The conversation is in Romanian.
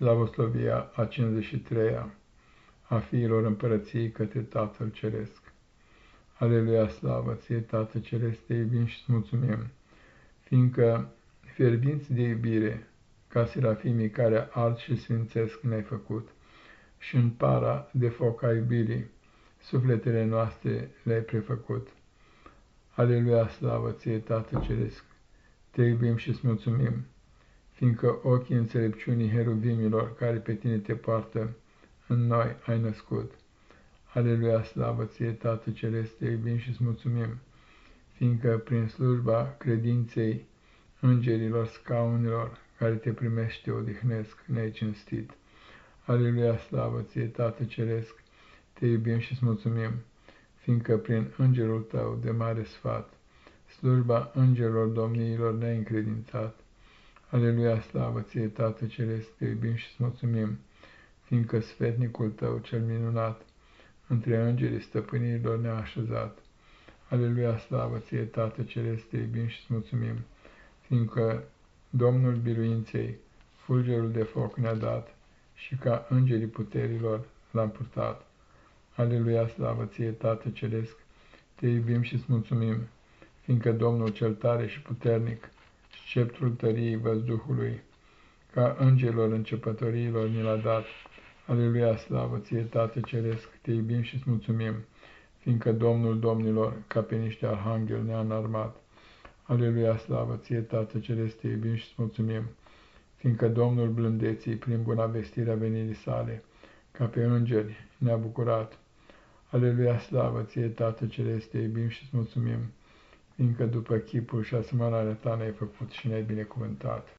Slavoslovia a 53-a a fiilor împărăției către Tatăl Ceresc. Aleluia, slavă ție, Tată Ceresc, te iubim și îți mulțumim, fiindcă fierbinți de iubire, ca serafimii care ard și sfințesc ne-ai făcut, și în para de foc a iubirii, sufletele noastre le-ai prefăcut. Aleluia, slavă ție, Tată Ceresc, te iubim și îți mulțumim, fiindcă ochii înțelepciunii heruvimilor care pe tine te poartă, în noi ai născut. Aleluia, slavă ție, Tată Celeste, te iubim și îți mulțumim, fiindcă prin slujba credinței îngerilor scaunilor care te primește odihnesc necinstit. Aleluia, slavă ție, Tată Ceresc, te iubim și îți mulțumim, fiindcă prin îngerul tău de mare sfat, slujba îngerilor domniilor ne-ai încredințat. Aleluia, slavă ție, Tată Ceresc, te iubim și îți mulțumim, fiindcă sfetnicul tău cel minunat între îngerii stăpânirilor ne-a așezat. Aleluia, slavă ție, Tată Ceresc, te iubim și îți mulțumim, fiindcă Domnul biruinței fulgerul de foc ne-a dat și ca îngerii puterilor l-am purtat. Aleluia, slavă ție, Tată Ceresc, te iubim și îți mulțumim, fiindcă Domnul cel tare și puternic, sceptrul tăriei văzduhului, ca îngerilor începătoriilor ni l-a dat. Aleluia, slavă ție, Tată Ceresc, te iubim și îți mulțumim, fiindcă Domnul Domnilor, ca pe niște arhanghel, ne-a înarmat. Aleluia, slavă ție, Tată Ceresc, te iubim și îți mulțumim, fiindcă Domnul blândeții, prin buna vestirea venirii sale, ca pe îngeri, ne-a bucurat. Aleluia, slavă ție, Tată Ceresc, te iubim și îți mulțumim, fiindcă după chipul și asemănarea ta ne-ai făcut și ne-ai binecuvântat.